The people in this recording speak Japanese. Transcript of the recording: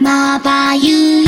まばゆい